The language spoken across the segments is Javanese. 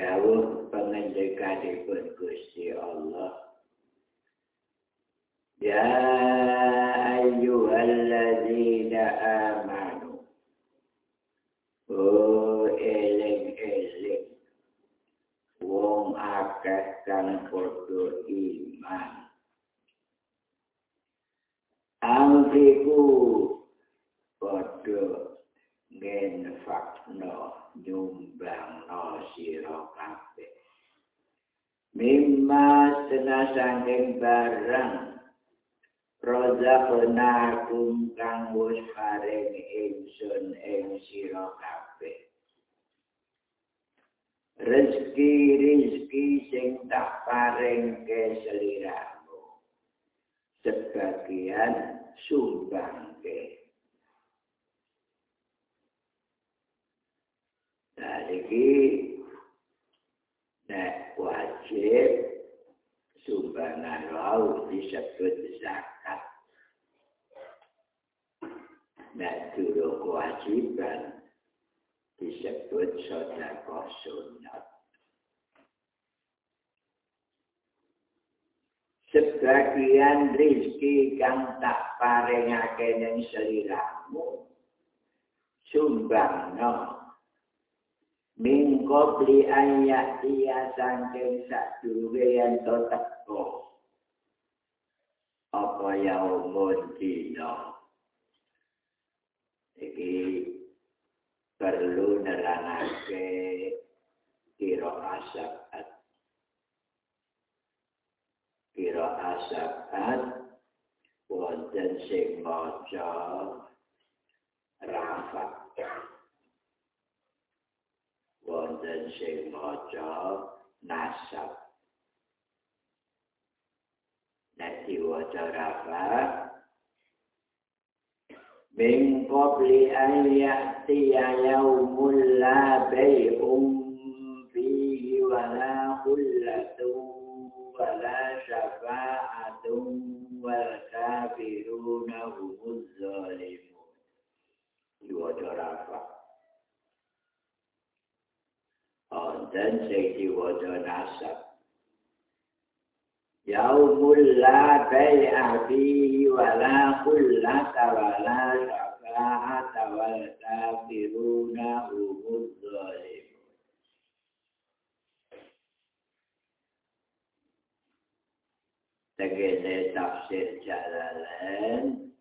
dawuh pengendikanipun Gusti Allah. Ya ayyuhalladzina amanu Oh eling-eling wong akeh kang padha iman. Angkiku padha ngenfakno nyumbang no kabeh mimma senasanging barang rozakna kum kang wis paring ingsun ing sira kabeh. Rezeki rezeki sing tak paring ke seliramu sebagian sumbang ke Jadi, nek wajib sumbangan laut disebut zakat. Nek dulu kewajiban disebut sodako sunat. Sebagian rizki kang tak paringake ning seliramu sumbang no mingko beli ayat dia sangking sadure yang teko. Apa ya umur dino iki perlu nerangake kira asabat kira asabat wonten sing maca rafat wonten sing maca nasab nek diwaca rafa min qabli an ya'tiya yawmul la bay'un fihi wa la khullatun wa la syafa'atun wal kafiruna humuz zalimun diwaca rafa dan sing diwaca nasab yaumul la bai'a fihi wa la qullata wa la syafa'ata wal kafiruna humuz zalimun. Tegene tafsir jalalain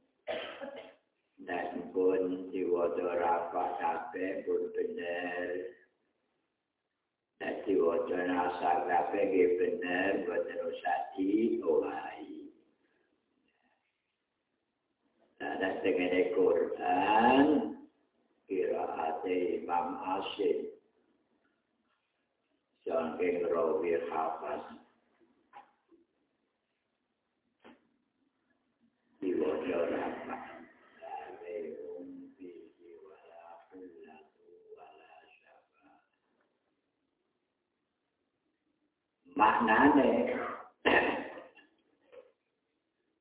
dan pun diwaca rafa kabeh pun bener Nanti wajan asal kafe ge bener buatan usati ohai. Ada setengah Quran kiraat Imam Asim. Sangking rawi hafaz. Diwajan maknane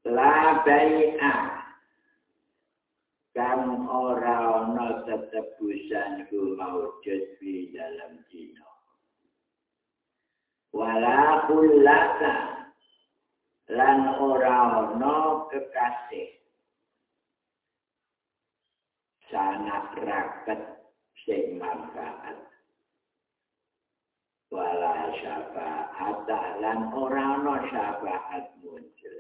la bai'a kang ora ana tetebusan ku maujud di dalam dino wala kullata. Lan ora ana kekasih. Sangat raket sing manfaat wala syafaat lan ora ana syafaat muncul.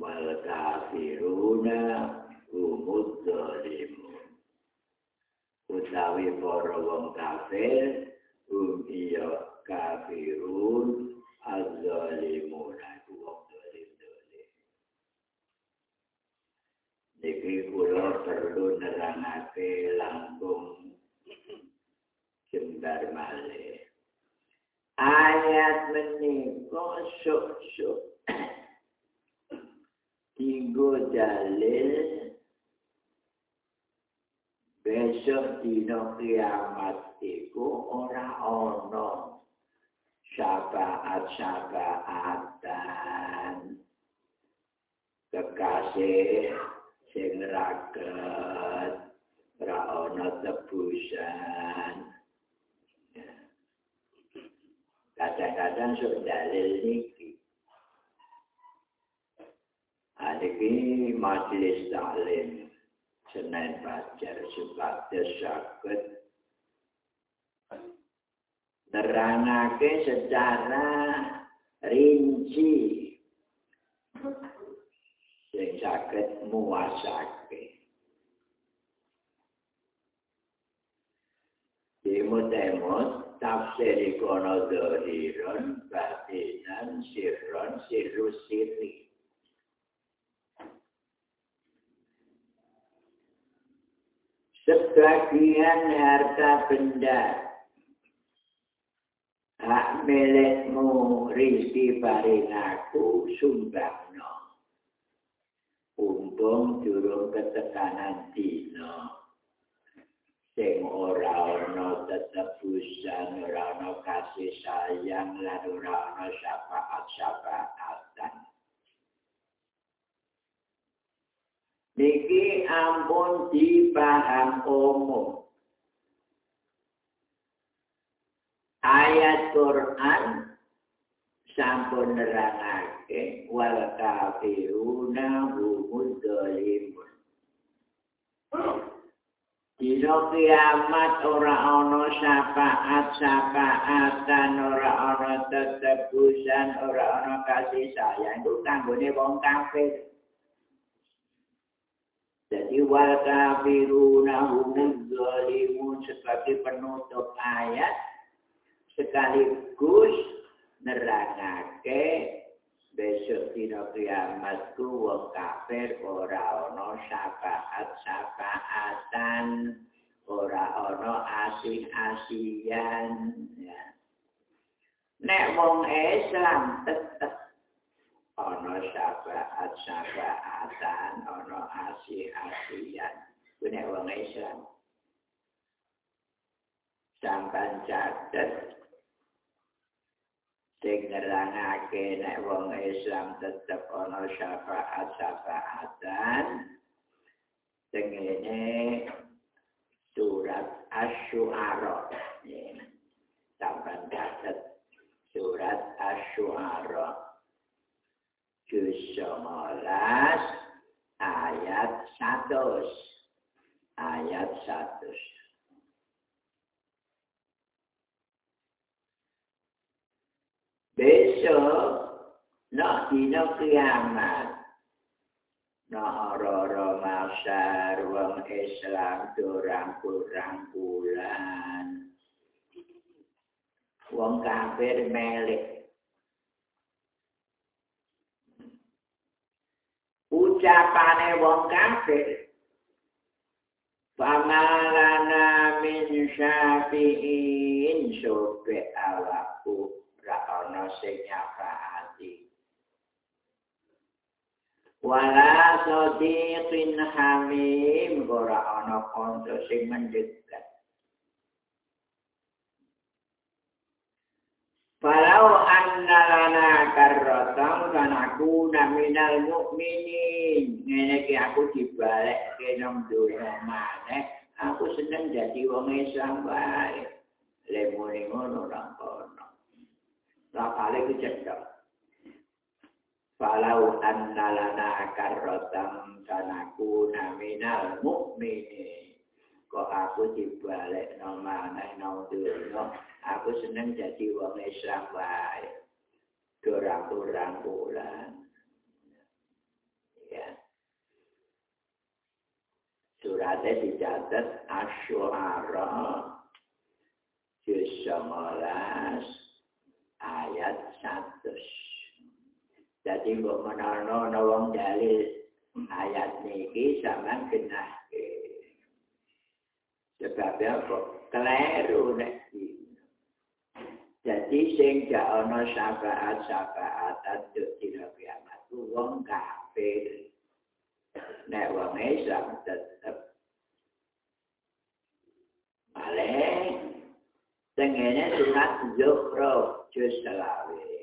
Wal kafiruna umud zalimun. Utawi para wong kafir um iya kafirun az-zalimun aku wong zalim-zalim Niki kula perlu nerangake langkung jembar malih. Ayat menika syuk-syuk. Tiga dalil besok dino kiamat iku ora ana syafaat syafaatan kekasih sing raket ora ana tebusan kadang-kadang sok dalil niki. Adiki majelis taklim Senin Fajar supados saged nerangake secara rinci sing saged muasake. Demot-demot tafsir ikono dohiron, batinan, sirron, sirru sirri. Sebagian harta benda hak milikmu rizki paring aku sumbangno. Umpung durung ketekanan dino. Sing ora ana tetebusan, ora ana kasih sayang, lan ora ana syafaat-syafaatan. Niki ampun dipaham umum. ayat Quran sampun nerangake wal kafiruna humud zalimun. Dino kiamat ora ana syafaat syafaatan ora ana tetebusan ora ana kasih sayang itu kanggone wong kafir. Jadi wal kafiruna humud zalimun sebagai penutup ayat sekaligus nerangake besok dina kiamat ku wong kafir ora ana syafaat syafaatan ora ana asih-asihan ya. nek wong Islam tetep ana syafaat syafaatan ana asih-asihan nek wong Islam sampan catet sing nerangake nek wong Islam tetep ana syafaat-syafaatan. Tengene surat asy-syu'ara. Sampeyan catet. Surat asy-syu'ara. Juz 19 ayat 100 ayat 100 besok nak dina kiamat nak ora-ora masyar wong Islam durang-kurang bulan wong kafir melik ucapane wong kafir Pamalana min syafi'in sobe awakku gak ana sing nyafaati wala sadiqin hamim ora ana kanca sing mendekat Falau anna lana karrotam kan aku naminal mu'minin. Ini ki aku dibalik ke nom dunia mana. Aku seneng jadi wong Islam baik. Lemuni ngono orang kono. Rapale ku cedok. Falau anna lana karrotam kanaku naminal mu'mini. Kok aku dibalik no mana no dunia. Aku seneng jadi wong Islam baik. Dorang-dorang bulan. Ya. Suratnya dicatat Asyu'ara. Juz 19. ayat 100. Jadi menawa ana wong dalil ayat niki sampean genah Sebab apa? Keliru nek Jadi sing gak ana syafaat-syafaat aduk dina kiamat ku wong kafir. Nek wong Islam tetep Malih tengene surat Zukhruf juz selawe.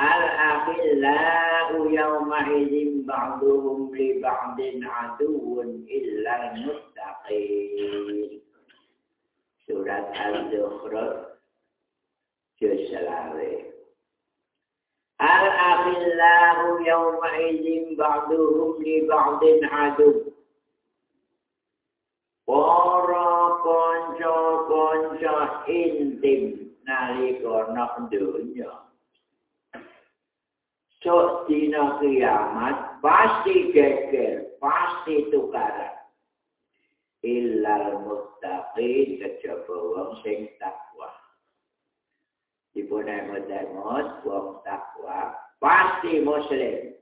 الأخلاء يومئذ بعضهم لبعض عدو إلا المتقين. سورة الزخرف جزء الأخلاء يومئذ بعضهم لبعض عدو. Para kanca-kanca intim nalika nak dunya Sok dina kiamat pasti geger, pasti tukaran. Illal muttaqin kejaba wong sing takwa. dipun-emot wong takwa pasti muslim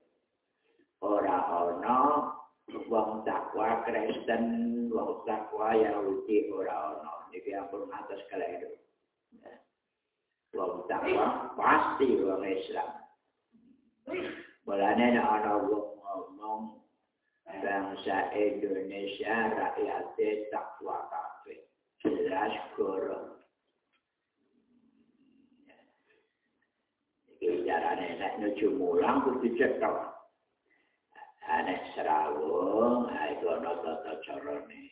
ora ana wong takwa Kristen wong takwa Yahudi ora ana iki ampun atas kaledo wong takwa pasti wong Islam Mulane nek ana wong ngomong bangsa Indonesia rakyat takwa kabeh jelas goro carane nek nuju mulang kudu cetok. Ane serawung, ayo tata carane.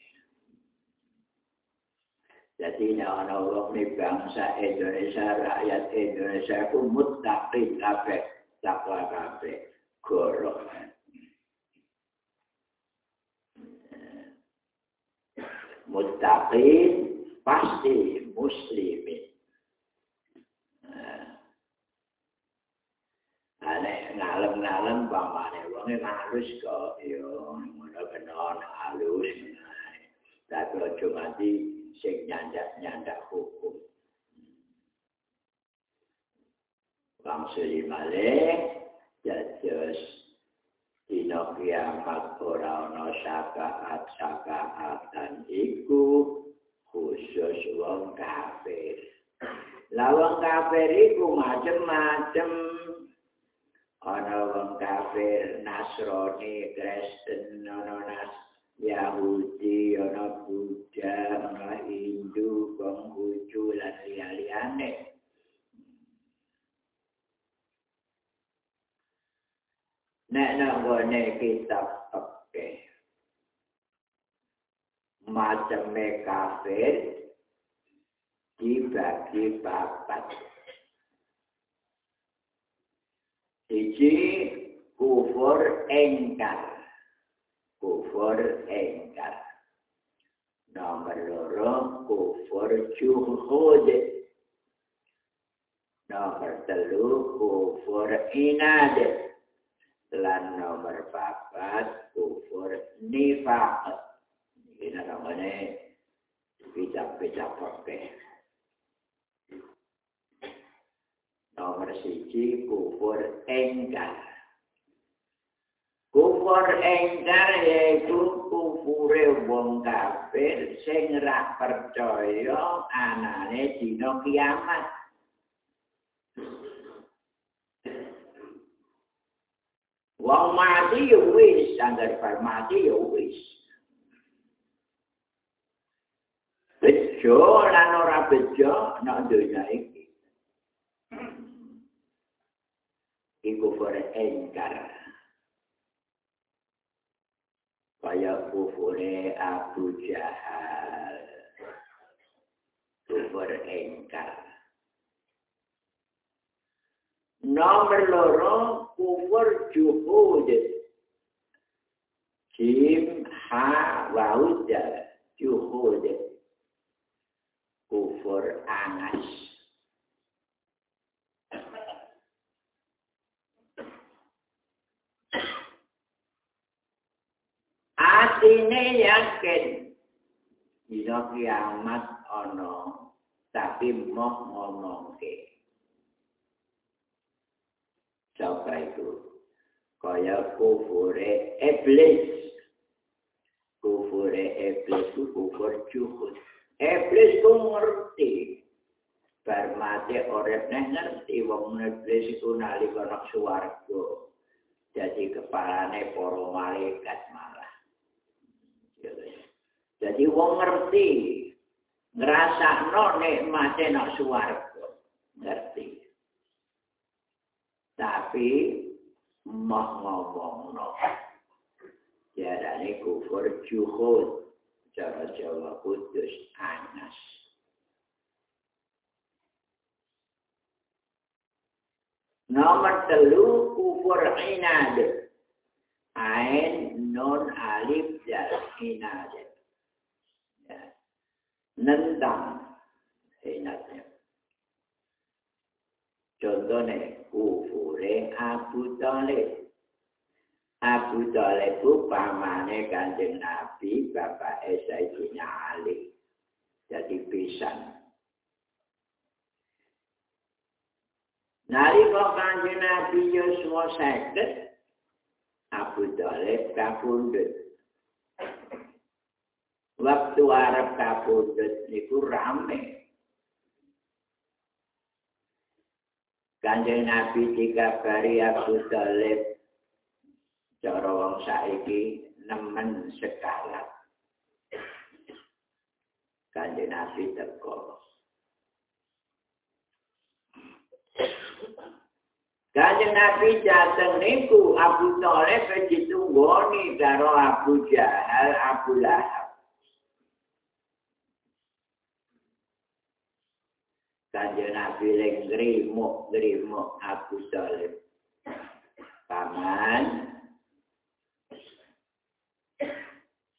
Jadi ana wong bangsa Indonesia, rakyat Indonesia muttaqin kabeh, takwa kabeh, goro. Muttaqin pasti muslimin. ane ngalem-ngalem pamane wonge halus kok yo ngono benar halus tapi aja mati sing nyandak-nyandak hukum Bang Sri Malek jajus dina kiamat ora ana syafaat syafaatan iku khusus wong kafir. Lawang kafir iku macem-macem. Ana wong kafir Nasrani Kristen ana nas Yahudi ana Buddha ana Hindu Konghucu lan liyane Nek nggone kitab oke macam kafir dibagi papat Siji kufur engkar. Kufur engkar. Nomor loro kufur juhud. Nomor telu kufur inad. Lan nomor papat kufur nifaq. Ini namanya bisa-bisa pakai. nomor siji kufur engkar. Kufur engkar yaitu kufure wong kafir sing ra percaya anane dina kiamat. Wong mati yo wis, sanggar bar mati yo wis. Bejo lan ora bejo nek donya iki. kufur engkar. Kaya kufure Abu Jahal. Kufur engkar. Nomor loro kufur juhud. Jim ha wauda juhud. Kufur angas. atine yakin dina kiamat ana tapi moh ngomongke coba itu? Kaya kufure iblis. Kufure iblis ku kufur cuhud iblis ku ngerti. Bar mati orep neh ngerti wong iblis iku nalika nak suwarga jadi kepalane para malaikat malah. Jadi wong ngerti. Ngrasakno nikmate nang swarga. Ngerti. Tapi mau ngomongno. Jarane kufur juhud. Cara Jawa kudus anas. Nomor telu kufur inad. Ain non alif dal inad. Ya. Nentang inadnya. Contohnya kufure Abu Talib. Abu Talib pamane kanjeng Nabi, Bapak Sayyidina Ali. Jadi pisan. Nari kok kanjeng Nabi Yuswa seket, Abu Talib kabundut. Waktu Arab kabundut itu rame. Kanjeng Nabi dikabari Abu Talib cara wong saiki nemen sekalat. Kanjeng Nabi teko. Kanjeng Nabi jateng niku Abu Thalib ditunggoni karo Abu Jahal, Abu Lahab. Kanjeng Nabi leng ngrimuk-ngrimuk Abu Thalib. Paman,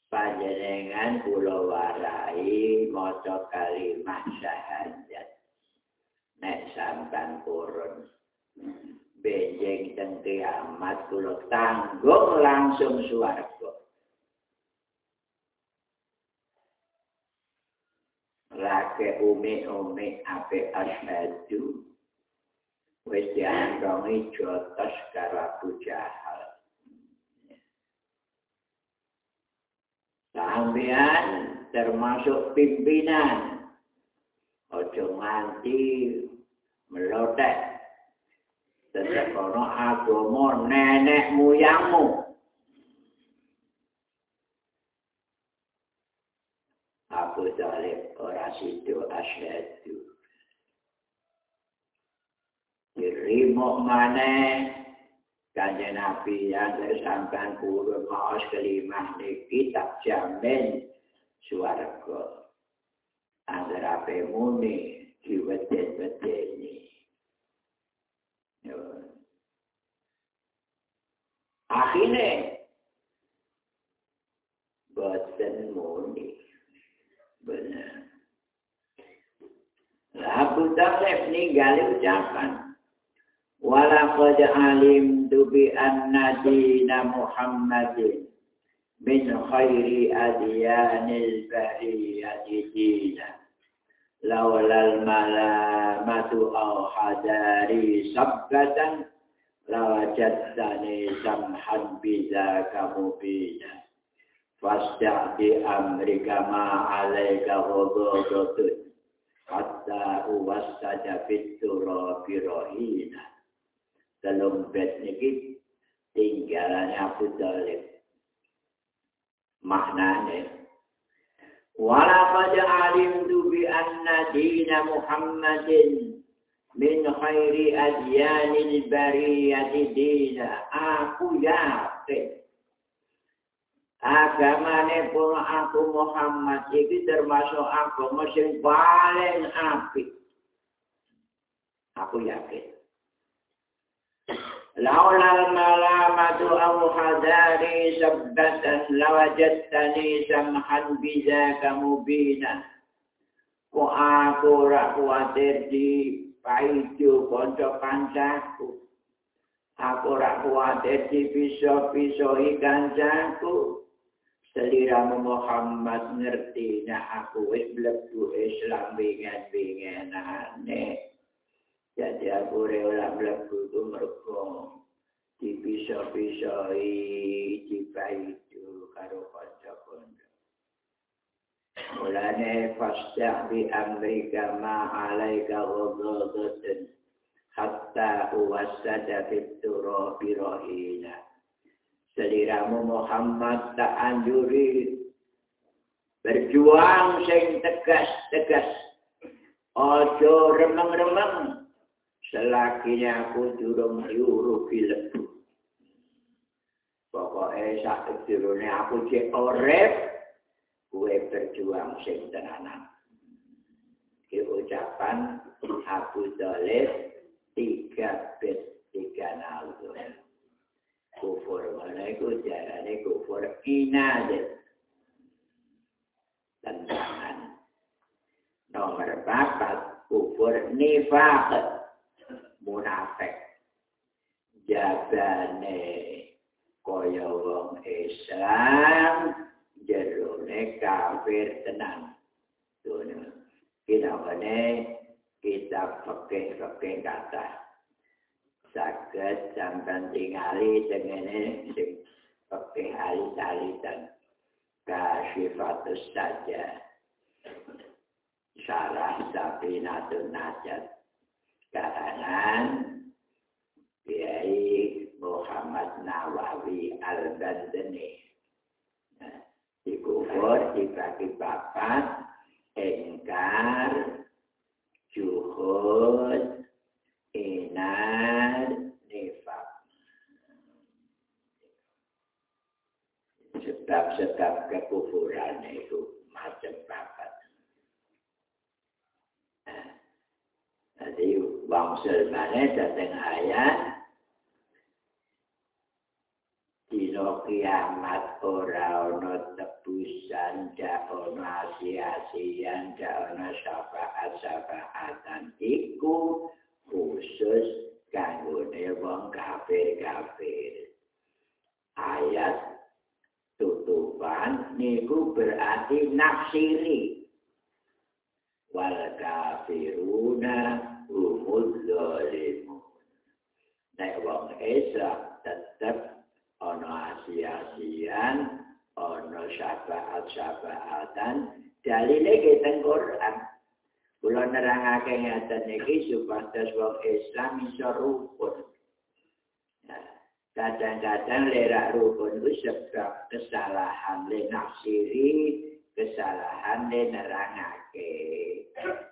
panjenengan kula warai maca kalimat syahadat nek sampean purun. Benjing teng kiamat kula tanggung langsung swarga lake umi-umi ape asyadu wis diandongi jotos karo Abu Jahal Sampean termasuk pimpinan. Ojo nganti melotek. Tetap kono agama nenek muyangmu. Abu Sido asyadu. Dirimuk maneh Kanjeng Nabi yang sampai purun maos kelima niki tak jamin suarga. Angger ape muni diweden-wedeni. Akhirnya boten Abu Talib ninggali ucapan. Walaqad alim dubi anna dina Muhammadin min khairi adiyanil bariyati dina. Laulal malamatu au hadari sabbatan lawajattani samhan biza kamu bina. Fasda bi amrika ma alaika hududutun hatta uwasada fitura birohina dalam bed niki tinggalannya Abu Talib. Maknanya walaqad alimtu bi anna dina Muhammadin min khairi adyanil bariyati dina. Aku yakin agamane pun aku Muhammad iki termasuk agama sing paling apik. Aku yakin. Laulal malamatu au hadari sabbatan lawajatani samhan biza kamu bina. Ku aku ora kuatir di paidu konco kancaku. Aku ora kuatir di pisau-pisau jangku. Seliramu Muhammad ngerti na aku wis mlebu Islam bingan-binganane. Jadi aku rela mlebu ku mergo dipisah-pisahi dibaidu karo kanca-kanca. Mulane fasta bi amrika ma alaika ghadadatan hatta uwasada fit turabi rahina. Seliramu Muhammad tak anjuri berjuang sing tegas-tegas. Ojo remeng-remeng Selakinya aku durung diuru lebu. Pokoknya saat durungnya aku cek orep, gue berjuang sing tenanan. Di ucapan Abu Dalib tiga bet inad tentangan nomor papat kufur nifaq munafik. Jabane. Kaya wong Islam jerone kafir tenan dunia kita kita fakih-fakih kata sakit sampai tingali dengan ini fakih alis dan kasyifatus saja. Syarah sabinatun najat. Karangan Kiai Muhammad Nawawi Al-Bandani nah, dikubur di kaki bapak engkar juhud, inad, nifak. Sebab-sebab kekufuran itu macam apa? Jadi, bangsa mana datang ayat, dino kiamat ora ana tebusan ja ana sia-sian ja ana syafaat-syafaatan iku khusus kanggo wong kafir-kafir ayat tutupan niku berarti nafsiri wal kafiruna umul zalimun nek wong Islam tetap ono asia-asian, ono syafaat-syafaatan, dalile kita Quran. Kula nerangake ngaten iki supados wong Islam iso rukun. Kadang-kadang lerak rukun itu sebab kesalahan le nafsiri, kesalahan le nerangake.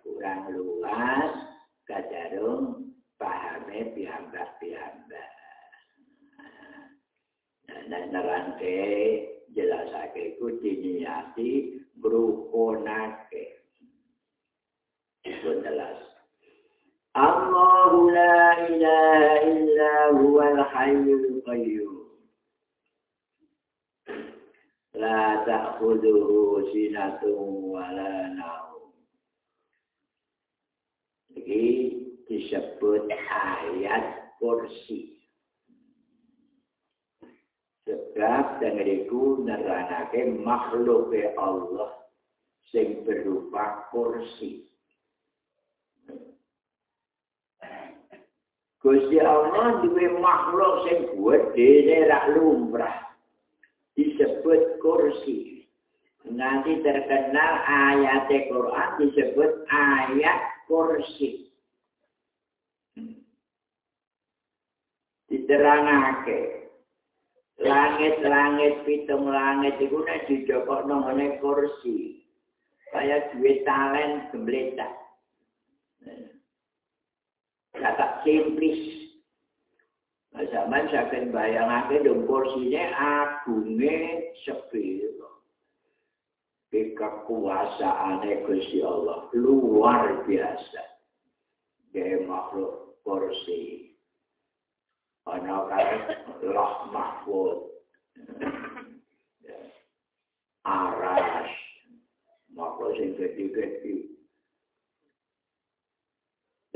Kurang luas, kadarung pahame piyambak-piyambak. dan nerangke jelasake iku diniati brukonake itu jelas Allahu la ilaha illa huwal hayyul qayyum la ta'khudhuhu sinatun wa la naum Jadi disebut ayat kursi. Sebab dengan itu nerangake makhluk Allah sing berupa kursi. Gusti Allah duwe makhluk sing gedhe rak lumrah. Disebut kursi. Nanti terkenal ayat Quran disebut ayat kursi. Diterangake langit-langit pitung langit itu nek dijokok nongone kursi kaya duit talen gembletak kata simplis. Nah, zaman akan bayangkan dong kursinya agungnya sepil kekuasaan Gusti Allah luar biasa. Dia makhluk kursi ana kae loh mahfud aras. Makhluk sing gede-gede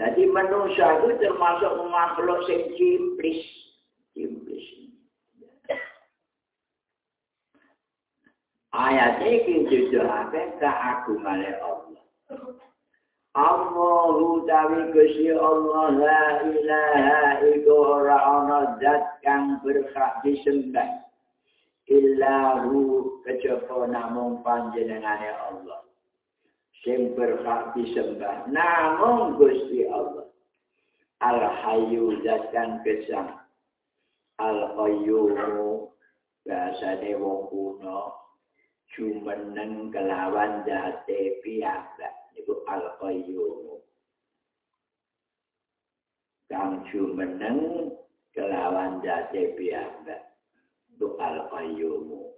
jadi manusia itu termasuk makhluk sing ciplis ciplis ayat ini jujurake keagungan Allah. Allahu tawi Gusti Allah la ilaha illa ora ana zat kang berhak disembah. Illa hu kejaba namung panjenengane Allah sing berhak disembah. Namung Gusti Allah. Al hayyu zat kang gesang. Al qayyum bahasane wong kuno. Jumeneng kelawan jate piyambak. Itu al-qayyum. Kang jumeneng kelawan jati piyambak. Itu al-qayyum.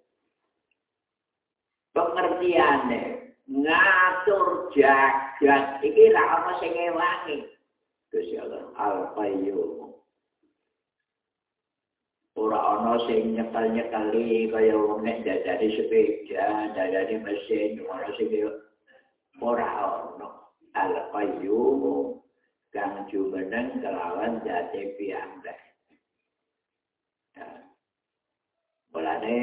Pengertiannya, ngatur jagat. Ini lah apa sing ngewangi. Terus ya Allah, al-qayyum. ora ana sing nyekel-nyekeli kaya wong nek dadane sepeda, dadane mesin, ora sing ora ana. Al-Qayyum kang jumeneng kelawan jati piyambak. Mulane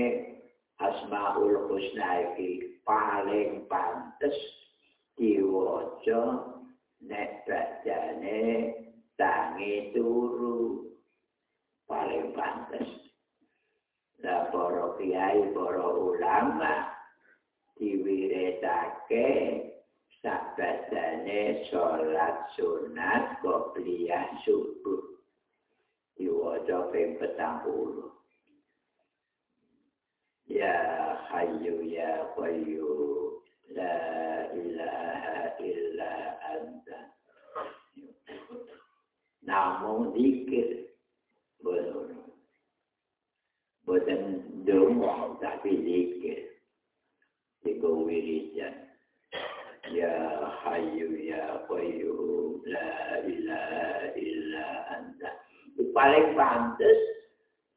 Asmaul Husna iki paling pantes diwaca nek bajane tangi turu. Paling pantes. La para kiai para ulama diwiritake sak badane sholat sunat kopiah subuh. Diwaca ping petang puluh. Ya Hayyu Ya Qayyu La ilaha illa anta Namun dikir Bukan Bukan dungu Tapi dikir Tiga wirisan Ya Hayyu Ya qayyum La ilaha illa anta. Paling pantas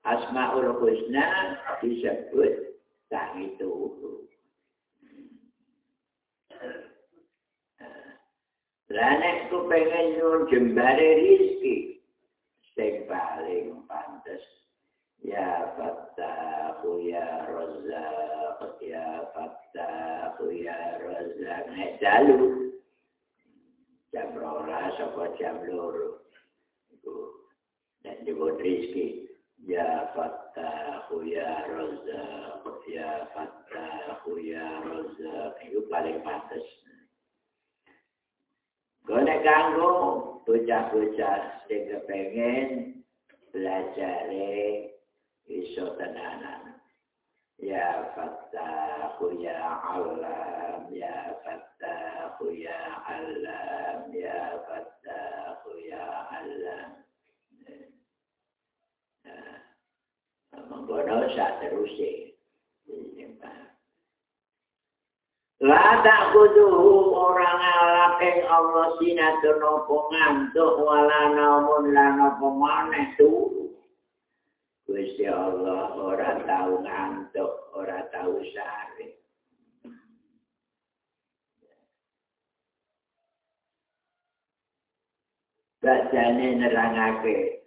Asma'ul Husna disebut tak itu. Lanek ku pengen nyun jembare rizki. Sing paling pantes. Ya Fattahu Ya Razak. Ya Fattahu Ya Razak. Nek dalu. Jam rola sapa jam loro. Nek nyebut rizki. Ya Fattahu Ya Razak. Ya Fattahu Ya Razak. Itu paling pantas. Gone kanggo bocah-bocah sing kepengen belajar iso tenanan. Ya Fattahu Ya Alam. Ya Fattahu Ya Alam. Ya Fattahu mengkono sak terusé. La tak kudu orang ngalap ing Allah sinatun apa ngantuk wala naumun lan apa maneh turu. Gusti Allah ora tau ngantuk, ora tau sare. Bacane nerangake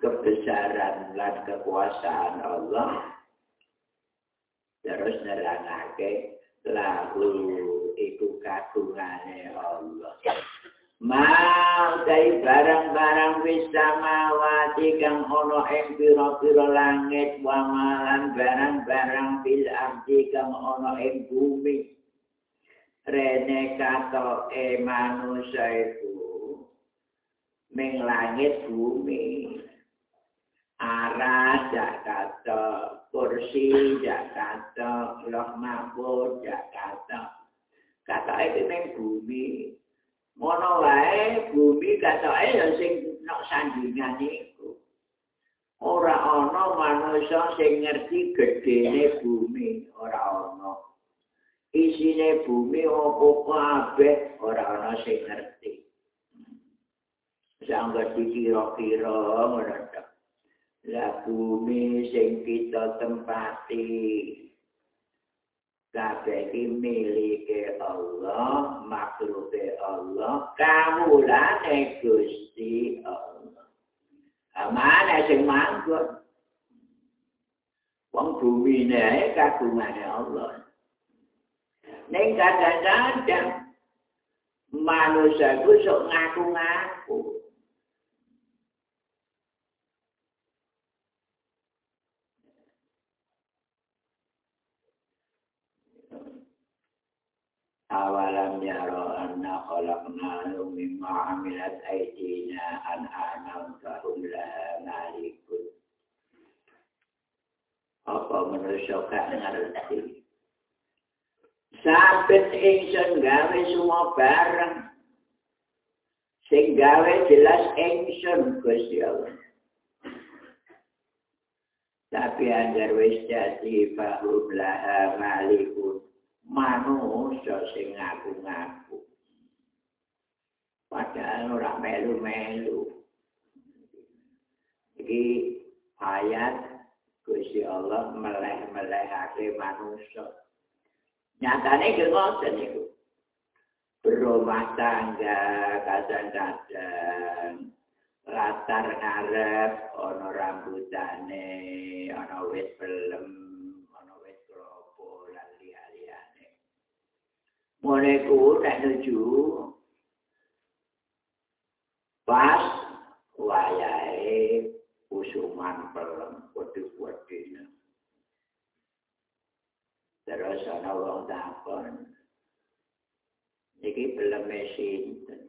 kebesaran dan kekuasaan Allah. Terus nerangake lagu iku kagungane Allah. Mau dari barang-barang bisa mawati kang ono ing pira-pira langit wamalan barang-barang bil ardi kang ono ing bumi. Rene kato e manusia itu ming langit bumi arah Jakarta, kursi Jakarta, loh mabur Jakarta. Kata itu memang bumi. Mono wae bumi kata itu sing nok sandingan itu. Ora ana manusia sing ngerti gedene bumi, ora ana. Isine bumi opo kabeh ora ana sing ngerti. Sangga dikira-kira ngono La bumi sing kita tempati kabeh iki milike Allah, makhluke Allah, kawulane Gusti Allah. Amane sing manggon. Wong bumi ne kagungane Allah. Ning kadang-kadang manusia ku sok ngaku-ngaku. Awalam yaro anna khalaqna mimma amilat aydina an anam kahum la malikun. Apa manusia gak ngerti sampai ingsun gawe semua bareng sing gawe jelas ingsun Gusti Allah. Tapi agar wis jadi bahum laha malikun manusia sing ngaku-ngaku. Padahal ora melu-melu. Iki ayat Gusti Allah meleh-melehake manusia. Nyatane ke ngoten niku. Berumah tangga kadang-kadang latar ngarep ana rambutane, ana wit pelem, Moneku nek nuju pas wayahe usuman pelem wedi-wedine. Terus ana wong takon. Iki pelem sinten?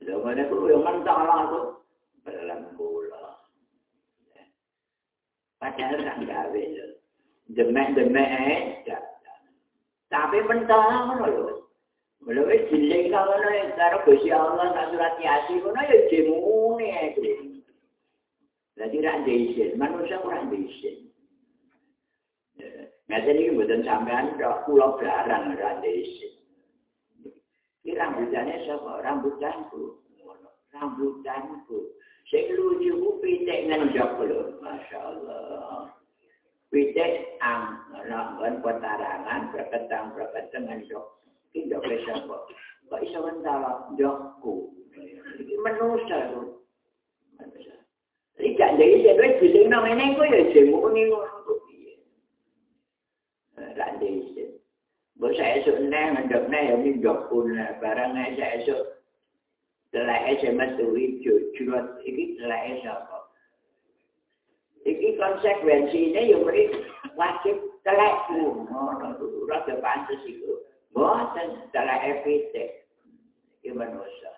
Lho ngene ku yo mentok lah aku. Pelem kula. Padahal kan gawe. Demek-demek Tapi mentok ngono lho. Lha wis cilik ngono karo Gusti Allah sak surat Yasin ngono ya jemune iki. Lah tidak diisin, manusia kurang diisin. Nanti ini buatan sampean kok pulau barang ora diisin. Ini rambutannya siapa? Rambutanku. Rambutanku. Sing lucu ku pitik ngendok lho, Masya Allah. Pitik ang, nonggon petarangan, berketang-berketang ngendok. iki ndak bisa kok. Kok iso mentala ndokku. Iki manusia lho. Manusia. Iki gak jadi jadi bilang nang ini kok ya jemu ini ngono piye. Lah dhewe. Bos saya esuk nang ndok nang ya mi ndokku barang saya esuk telah esuk metu ijo curut iki telah esuk Iki konsekuensinya yang beri wajib telek ngono, ora pantes iku. Boten salah epitek. Iki manusia.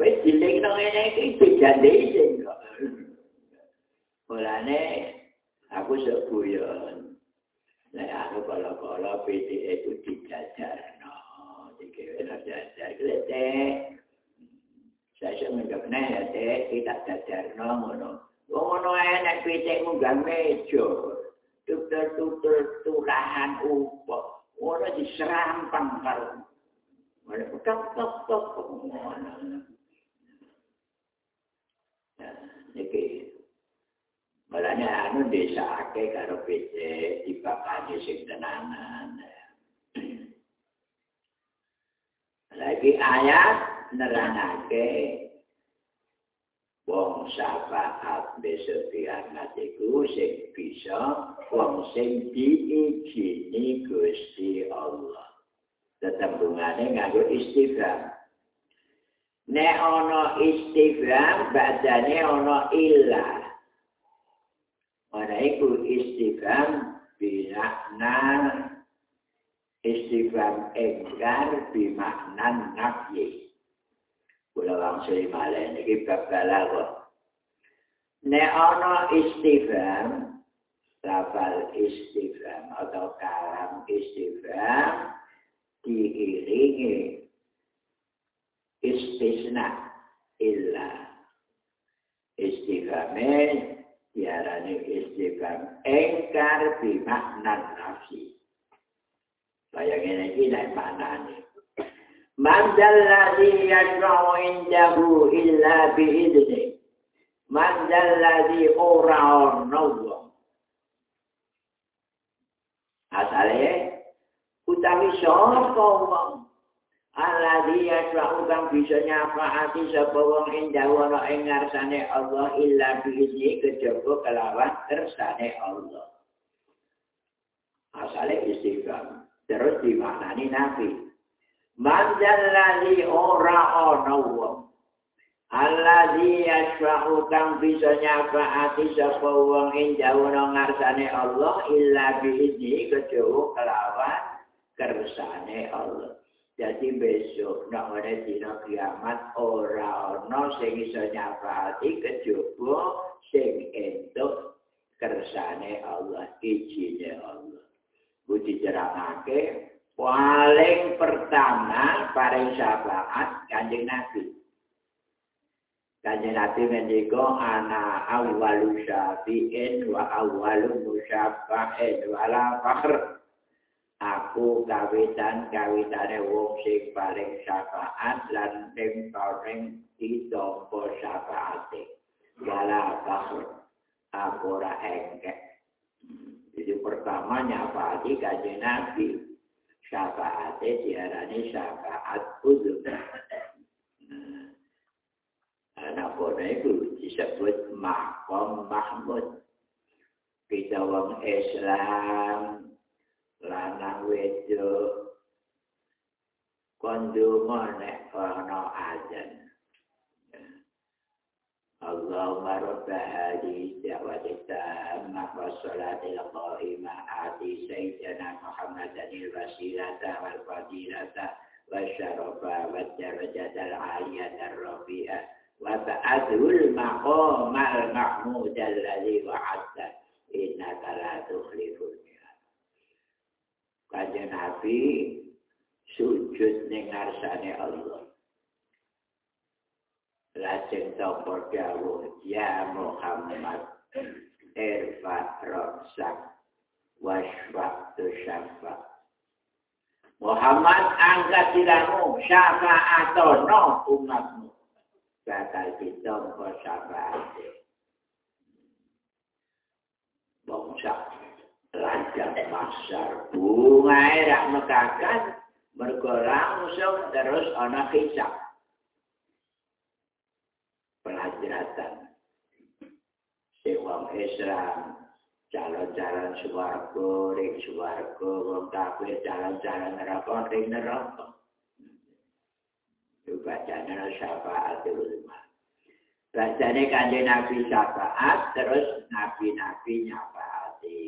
Wis cilik nang ngene iki dijande sing kok. Mulane aku sebuyon. Nek aku kala-kala PT itu dijajarno. Iki wis jajar klete. Saya menggap nek ya teh kita jajarno ngono. Wong ngono ae nek PT munggah meja. tutur-tutur turahan upo. Ora diserampang karo. Ora tok tok tok ngono. Iki Malahnya anu desa ake karo PC dipakani sing tenanan. Lagi ayat nerangake wong syafaat besok kiamat iku sing bisa wong sing diijini Gusti Allah. Tetembungane nganggo istighfar. Nek ana istighfar badane ana ilah. Ora iku istighfar bilakna istighfar enggar bimaknan nafyi. Kula langsung malen iki bab balaghah nek ana istifham lafal istifham atau kalam istifham diiringi istisna illa. Istifhame diarani istifham engkar bimaknan nafsi. Bayangin ini nek maknanya Man dalladhi yashfa'u indahu illa bi'idni. Man dalladhi ora ono Asale utawi sapa wong alladhi yashfa'u kang bisa nyafaati sapa wong indahu ana ing ngarsane Allah illa bi'idni kejaba kelawan kersane Allah. Asale istighfar. Terus dimaknani nabi. Mandalladhi ora ana wong. Alladhi yashfa'u kang bisa nyafaati sapa wong ing jawana ngarsane Allah illa bi'izni kecuali kelawan kersane Allah. Jadi besok nak ada dina kiamat ora ana sing iso nyafaati kecuali sing entuk kersane Allah, ijine Allah. Budi jerangake paling pertama paling syafaat kanjeng Nabi. Kanjeng Nabi mendiko ana awalu syafi'in wa awalu musyafa'in wa la fakhr. aku kawitan kawitane wong sing paling syafaat lan sing paling ditompo syafaate wala bakhr aku ora engkek jadi pertama nyafaati kajian nabi syafaate diarani syafaat udhub anak bodoh itu disebut makom mahmud. Kita wong Islam lanang wedok. Kondungo nek ana azan Allahumma rabba hadi da'wati tammah wa salati al-qa'imah ati sayyidina Muhammadan al-wasilata wal fadilata wa syarafa wa darajat al-aliyat al-rafi'ah wa ba'adul maqam al-mahmud alladhi wa'adta inna la tukhliful Kanjeng Nabi sujud ning ngarsane Allah. Lajeng topo dawuh ya Muhammad irfa roksak waswaktu syafa. Muhammad angkat diramu syafa'atono umatmu. Bakal ditompo syafa'atnya. Bongsak lancar masar bunga rak mekakan mergo langsung terus ana kisah pelajaran sewang Islam jalan-jalan suwargo ring suwargo wong kafir jalan-jalan neraka ring neraka juga jangan syafaat ulama Bacanya kanjeng Nabi syafaat, terus Nabi-Nabi nyafaati.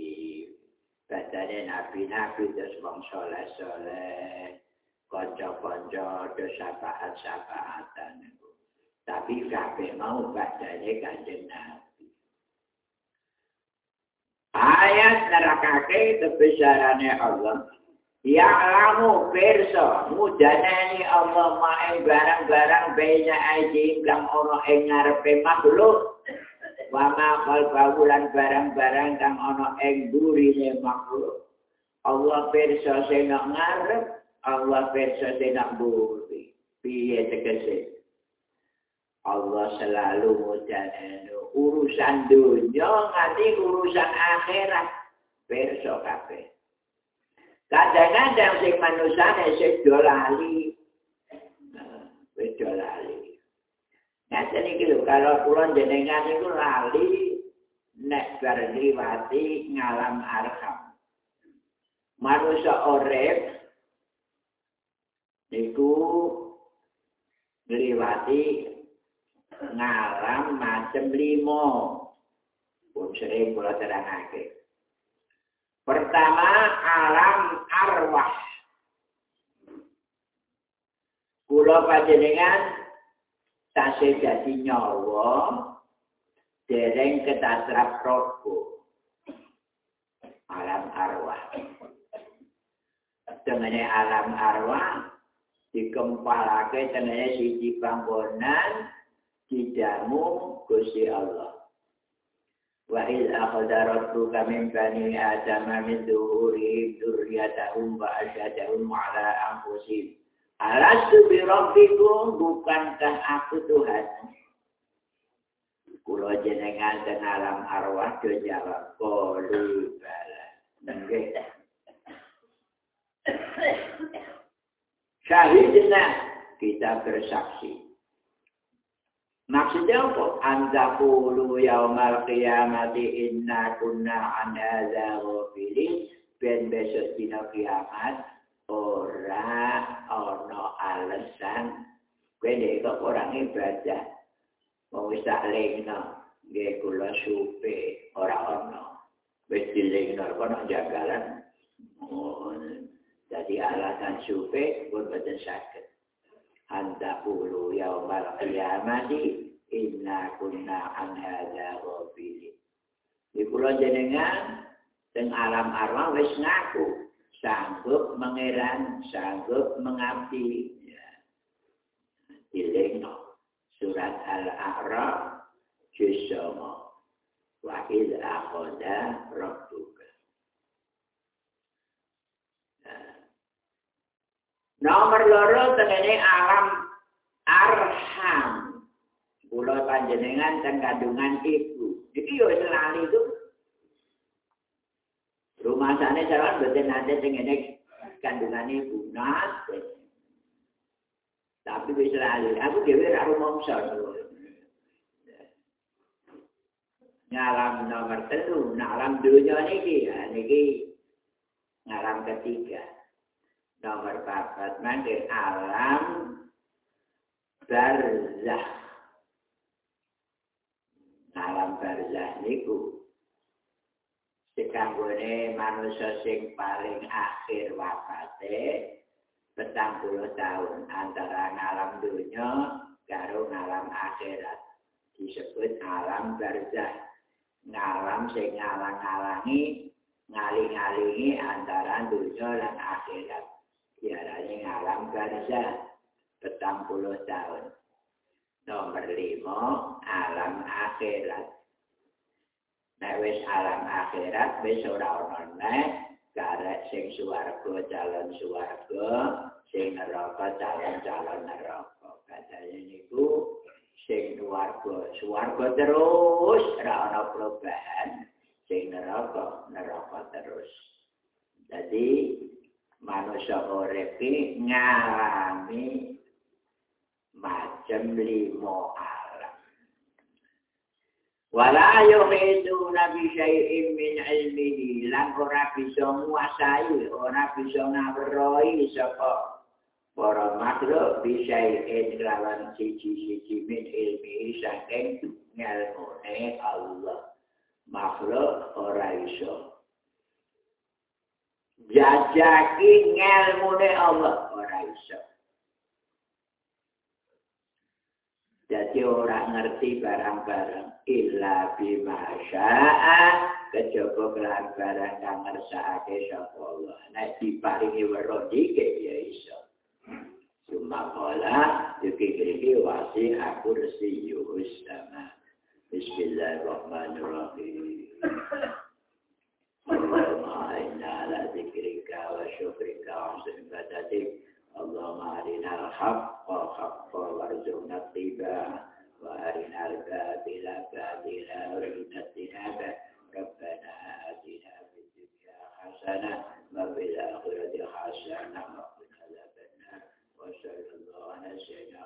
Bacanya nabi-nabi terus wong soleh-soleh. Konco-konco terus syafaat-syafaatan. Tapi kabeh mau bacanya kanjeng nabi. Ayat nerakake kebesarannya Allah. Ya lamu perso mudanani Allah maing barang-barang benya aji kang ono ing ngarepe makhluk wama lan barang-barang kang ana ing burine makhluk Allah pirsa sing ngarep Allah pirsa sing buri piye tegese Allah selalu mudane urusan dunia nganti urusan akhirat. Pirsa kabeh. Kadang-kadang sing manusane sing dolali. Wis dolali. Ngaten iki lho kalau kula jenengan iku lali nek bareng liwati ngalam arham. Manusa urip iku liwati ngalam macam limo. Pun sering kula terangake. Pertama alam arwah. Kula panjenengan tasih dadi nyawa dereng ketatrap rohku alam arwah temene alam arwah dikempalake temene siji panggonan didamu Gusti Allah wa il akhadha rabbuka min bani adama min dhuhurihim dzurriyyatahum wa asyhadahum ala anfusihim Alastu birabbikum bukankah aku Tuhan? Kulo jenengan dan alam arwah do jawab kolu bala. Nggih. Syahidna kita bersaksi. Maksudnya apa? Anta kulu yaumal qiyamati inna kunna an hadza ghafilin. Ben besok dina kiamat ora ana alasan. Kowe nek kok ora ibadah wong wis tak lengno nggih kula supe ora wis dilengno kok nak jagalan? Jadi alasan supe pun boten saged anda ulu yaumal qiyamati inna kunna an hadza ghafilin Di pulau jenengan, teng alam arwah wis ngaku sanggup mengeran, sanggup mengabdi. Ya. Dilengno. Surat Al-A'raf, Jusomo. Wahid akhoda rabbuka. Nomor loro tengene alam arham. Kula panjenengan teng kandungan ibu. Iki yo lali itu. Rumah sana jalan betul nanti tengene kandungan ibu. Nanti. Tapi bisa lali. Aku dewe ra rumangsa Ngalam nomor telu, ngalam dunia niki, ya, niki ngalam ketiga. Nomor papat, mangke alam barzah. Alam barzah niku sekanggone manusia sing paling akhir wafate petang puluh tahun antara ngalam dunia karo ngalam akhirat. Disebut alam barzah. Ngalam sing ngalang-ngalangi ngaling-ngalingi antara dunia dan akhirat diarani ngalam barzah petang puluh tahun Nomor lima, alam akhirat. Nek wis alam akhirat, wis ora ono nek karek sing suwarga calon suwarga, sing neraka calon-calon neraka. Katanya niku sing suwarga, suwarga terus ora perubahan, sing neraka neraka terus. Jadi manusia urip ngalami macam limo alam. Wala yuhidu nabi syai'in min ilmihi lan ora bisa nguasai, ora bisa ngawroi sapa para makhluk bisa ing lawan siji-siji min ilmihi saking ngelmune Allah. Makhluk ora iso. Jajaki ngelmune Allah ora iso. Jadi orang ngerti barang-barang illa bimasya'a kejaba kelan barang kang ngersakake sapa Allah. Nek diparingi weruh dikit ya iso. Cuma kala dikiki wasi aku resi yuhus sama. Bismillahirrahmanirrahim. Allahumma شكرك وحسن عبادتك اللهم أرنا الحق حقا وارزقنا اتباعه وأرنا الباطل باطلا وارزقنا اجتنابه. ربنا آتنا في الدنيا حسنة وفي الآخرة حسنة وقنا عذاب النار. وصلى الله على سيدنا